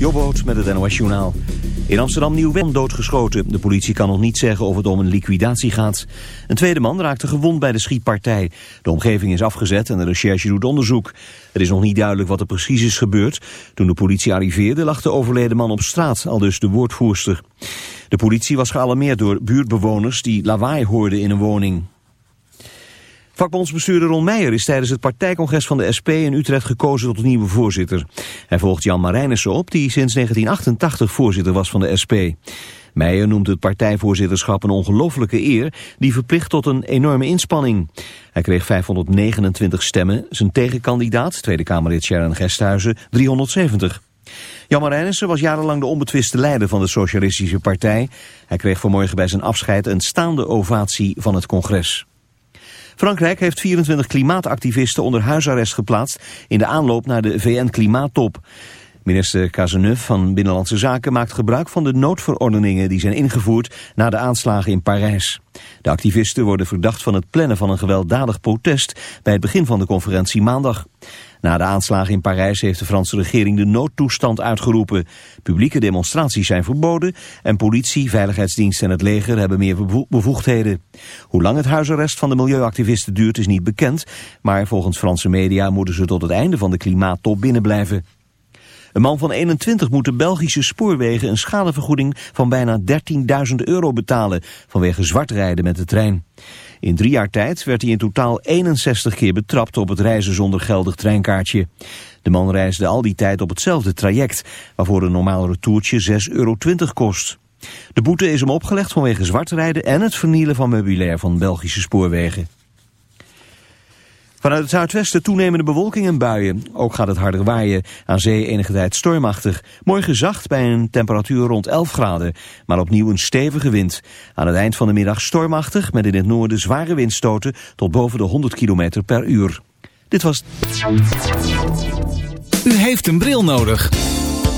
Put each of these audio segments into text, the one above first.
Jobboot met het NOS Journaal. In Amsterdam Nieuw doodgeschoten. De politie kan nog niet zeggen of het om een liquidatie gaat. Een tweede man raakte gewond bij de schietpartij. De omgeving is afgezet en de recherche doet onderzoek. Het is nog niet duidelijk wat er precies is gebeurd. Toen de politie arriveerde lag de overleden man op straat, al dus de woordvoerster. De politie was gealarmeerd door buurtbewoners die lawaai hoorden in een woning. Vakbondsbestuurder Ron Meijer is tijdens het partijcongres van de SP in Utrecht gekozen tot nieuwe voorzitter. Hij volgt Jan Marijnissen op, die sinds 1988 voorzitter was van de SP. Meijer noemt het partijvoorzitterschap een ongelofelijke eer die verplicht tot een enorme inspanning. Hij kreeg 529 stemmen, zijn tegenkandidaat, Tweede Kamerlid Sharon Gesthuizen, 370. Jan Marijnissen was jarenlang de onbetwiste leider van de Socialistische Partij. Hij kreeg vanmorgen bij zijn afscheid een staande ovatie van het congres. Frankrijk heeft 24 klimaatactivisten onder huisarrest geplaatst in de aanloop naar de VN-klimaattop. Minister Cazeneuve van Binnenlandse Zaken maakt gebruik van de noodverordeningen die zijn ingevoerd na de aanslagen in Parijs. De activisten worden verdacht van het plannen van een gewelddadig protest bij het begin van de conferentie maandag. Na de aanslagen in Parijs heeft de Franse regering de noodtoestand uitgeroepen. Publieke demonstraties zijn verboden en politie, veiligheidsdienst en het leger hebben meer bevoegdheden. Hoe lang het huisarrest van de milieuactivisten duurt is niet bekend, maar volgens Franse media moeten ze tot het einde van de klimaattop binnenblijven. Een man van 21 moet de Belgische spoorwegen een schadevergoeding van bijna 13.000 euro betalen vanwege zwartrijden met de trein. In drie jaar tijd werd hij in totaal 61 keer betrapt op het reizen zonder geldig treinkaartje. De man reisde al die tijd op hetzelfde traject, waarvoor een normaal retourtje 6,20 euro kost. De boete is hem opgelegd vanwege zwartrijden en het vernielen van meubilair van Belgische spoorwegen. Vanuit het zuidwesten toenemende bewolking en buien. Ook gaat het harder waaien. Aan zee enige tijd stormachtig. Morgen zacht bij een temperatuur rond 11 graden. Maar opnieuw een stevige wind. Aan het eind van de middag stormachtig met in het noorden zware windstoten tot boven de 100 km per uur. Dit was... U heeft een bril nodig.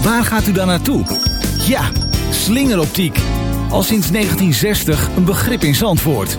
Waar gaat u dan naartoe? Ja, slingeroptiek. Al sinds 1960 een begrip in Zandvoort.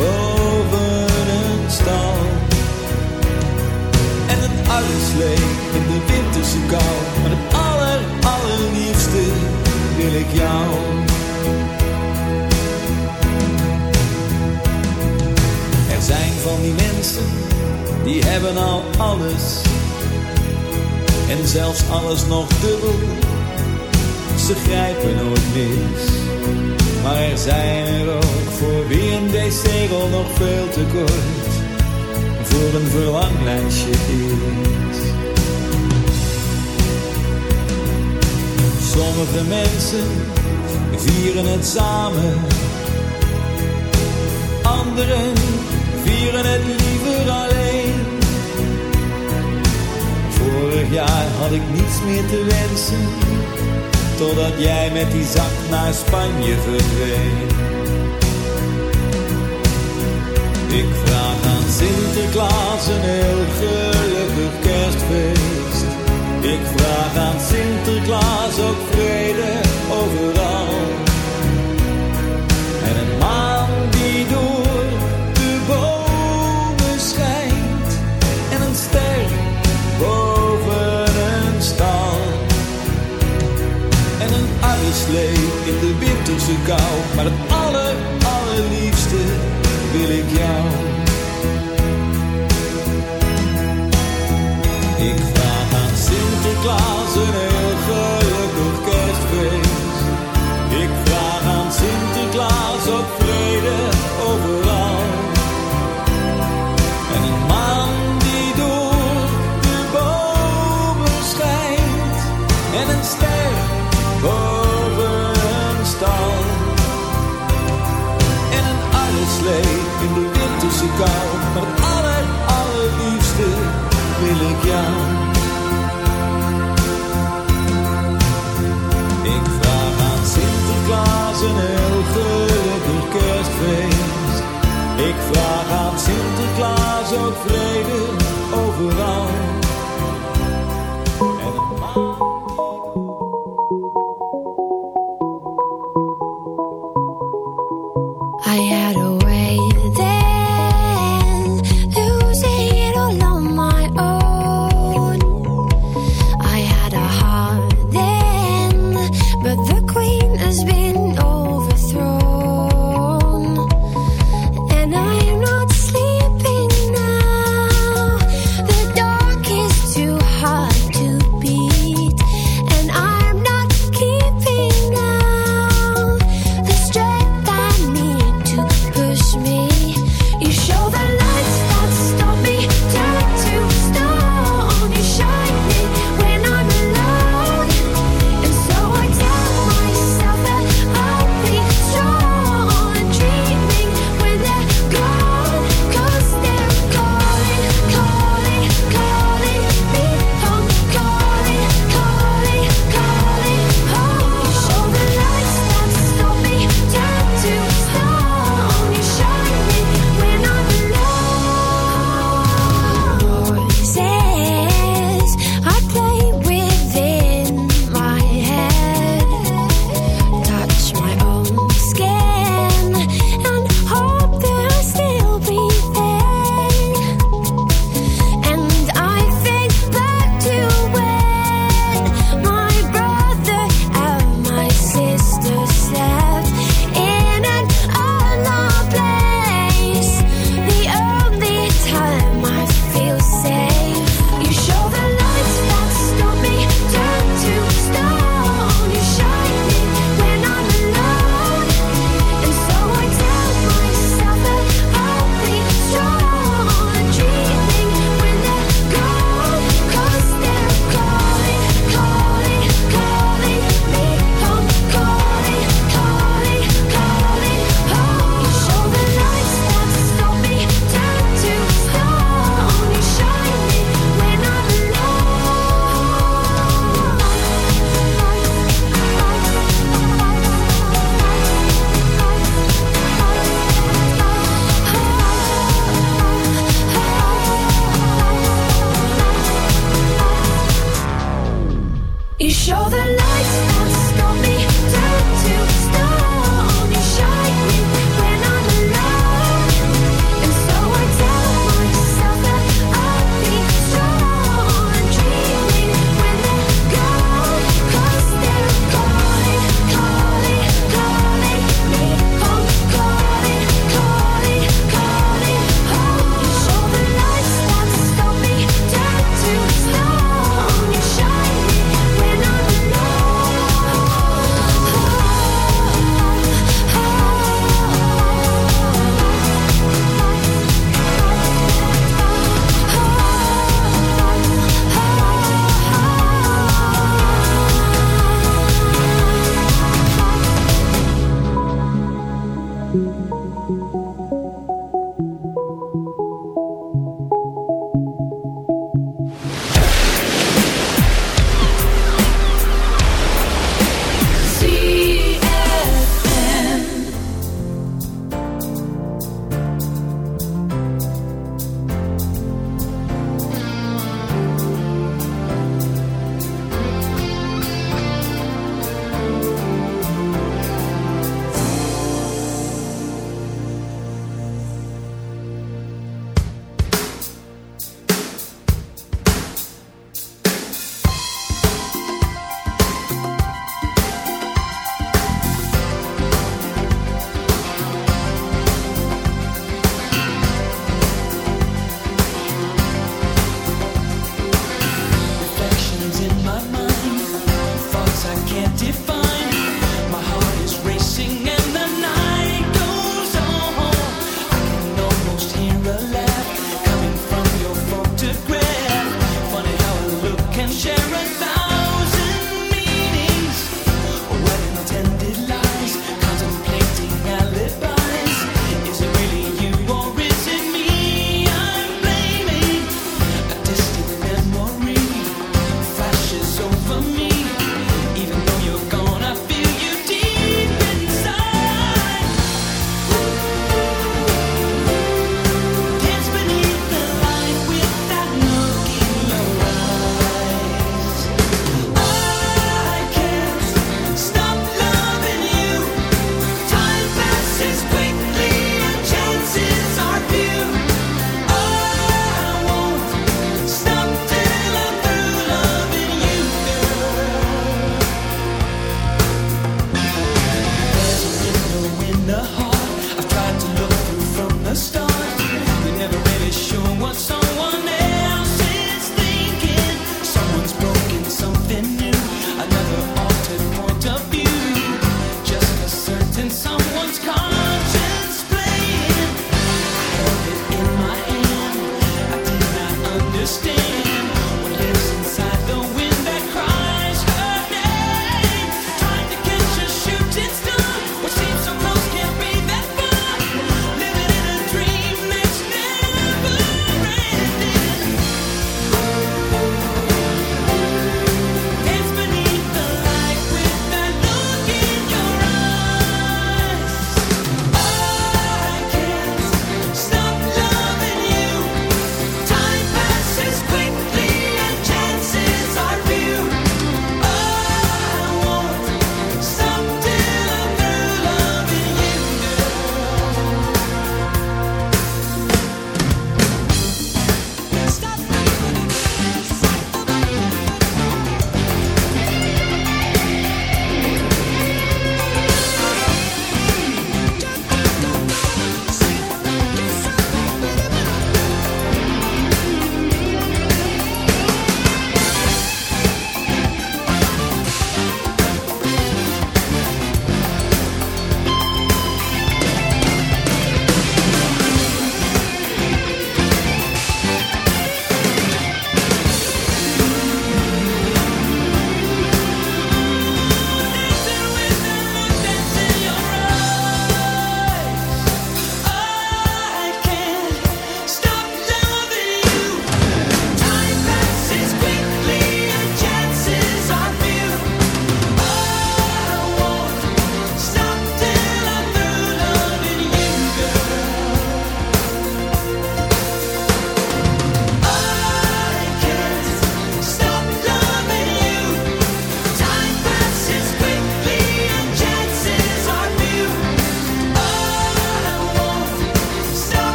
boven een stal. En een uitslee in de winterse kou. Maar het aller, allerliefste wil ik jou. Er zijn van die mensen, die hebben al alles. En zelfs alles nog dubbel. Ze grijpen nooit mis. Maar er zijn er ook voor wie een deze-regel nog veel te kort. Voor een verlanglijstje is. Sommige mensen vieren het samen. Anderen vieren het liever alleen. Vorig jaar had ik niets meer te wensen. Totdat jij met die zak naar Spanje verdween. Ik vraag aan Sinterklaas een heel gelukkig kerstfeest. Ik vraag aan Sinterklaas ook vrede overal. Winterse kou.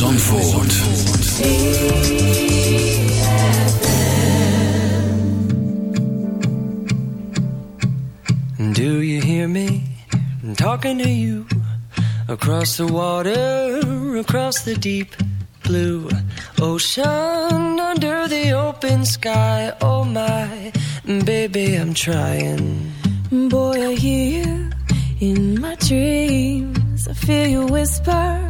Zandvoort. Do you hear me I'm talking to you across the water, across the deep blue ocean, under the open sky? Oh my, baby, I'm trying. Boy, I hear you in my dreams. I feel you whisper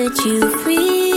set you free.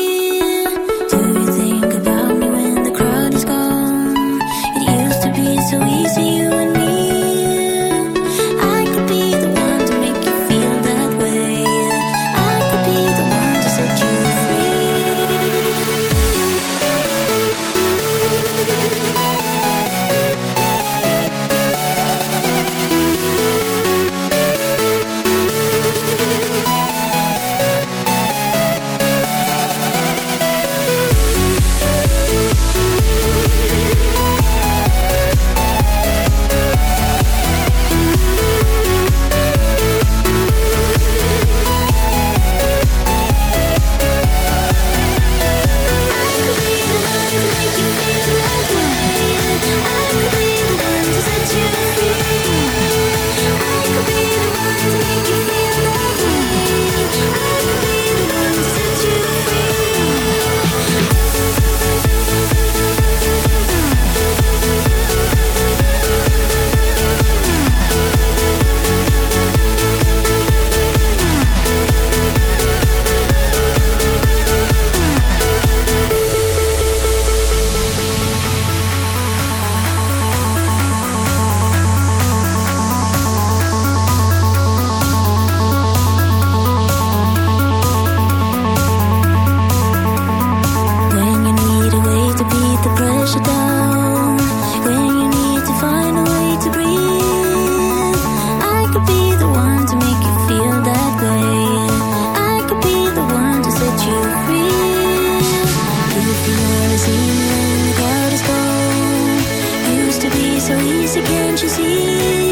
again, she's here.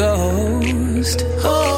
Ghost. Oh.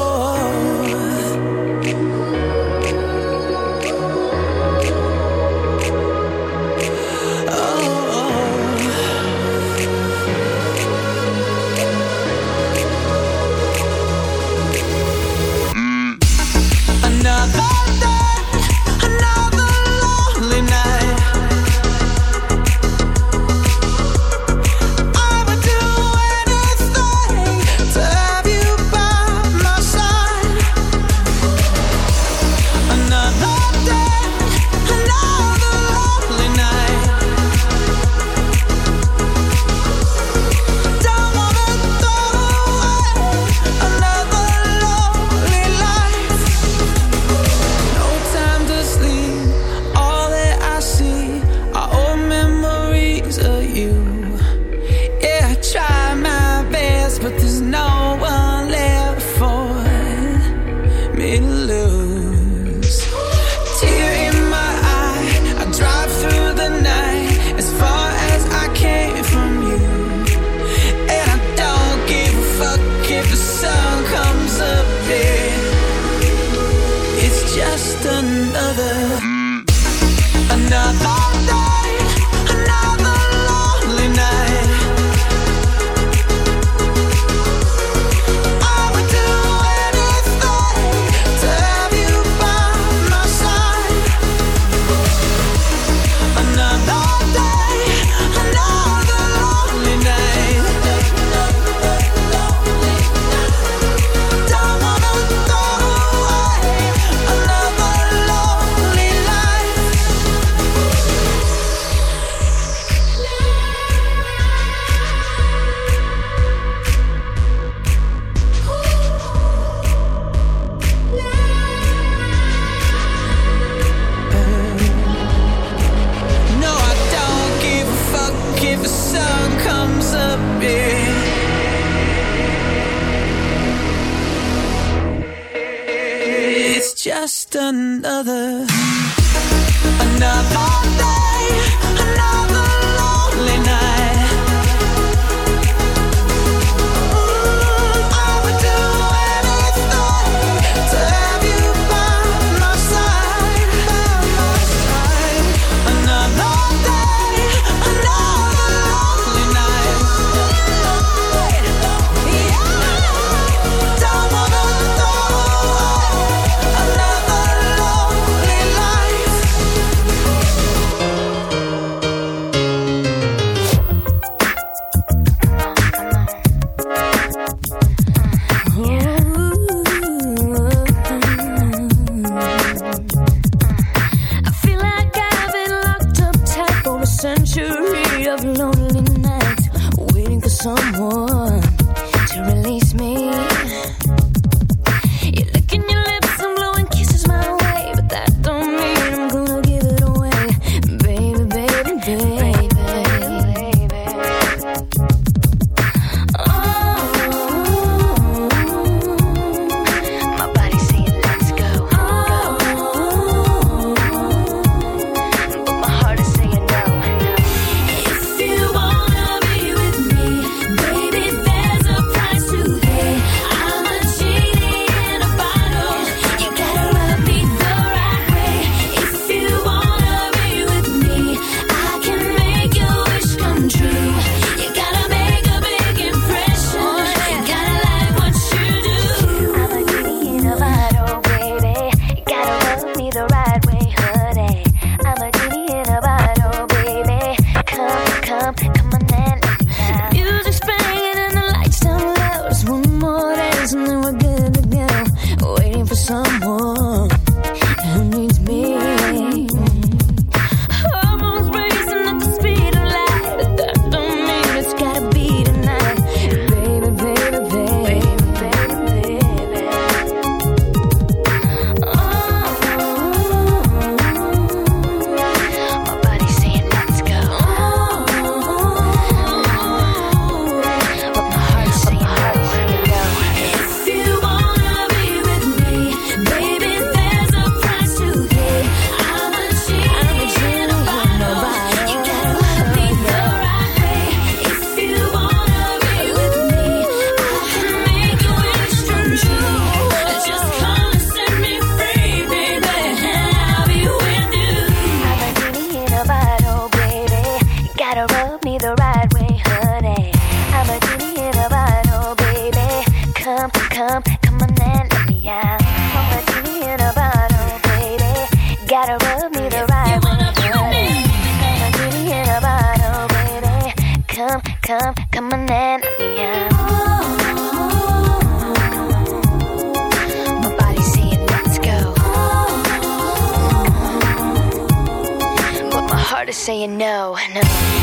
Saying no, no.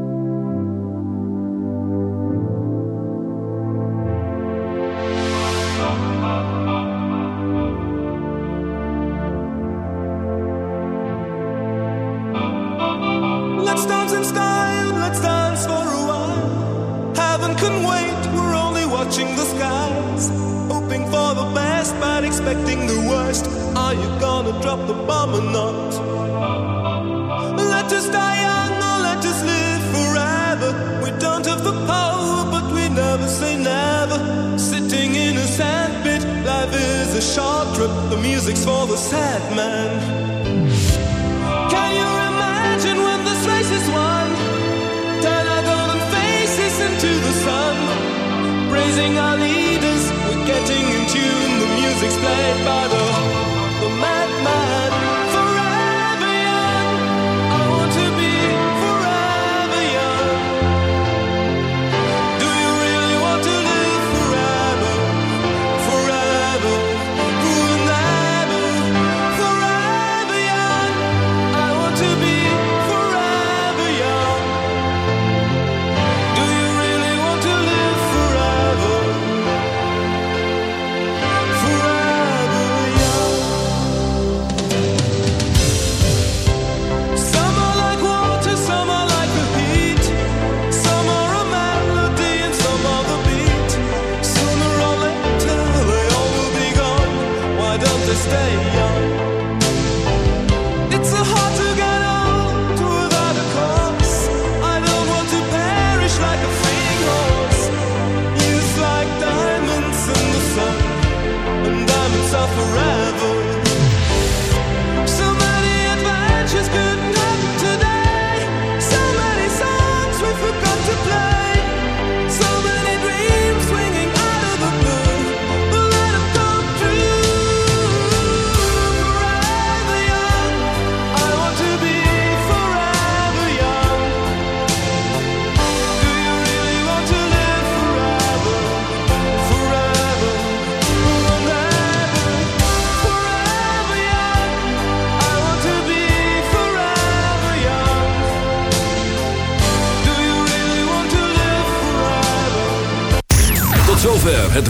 the bomb and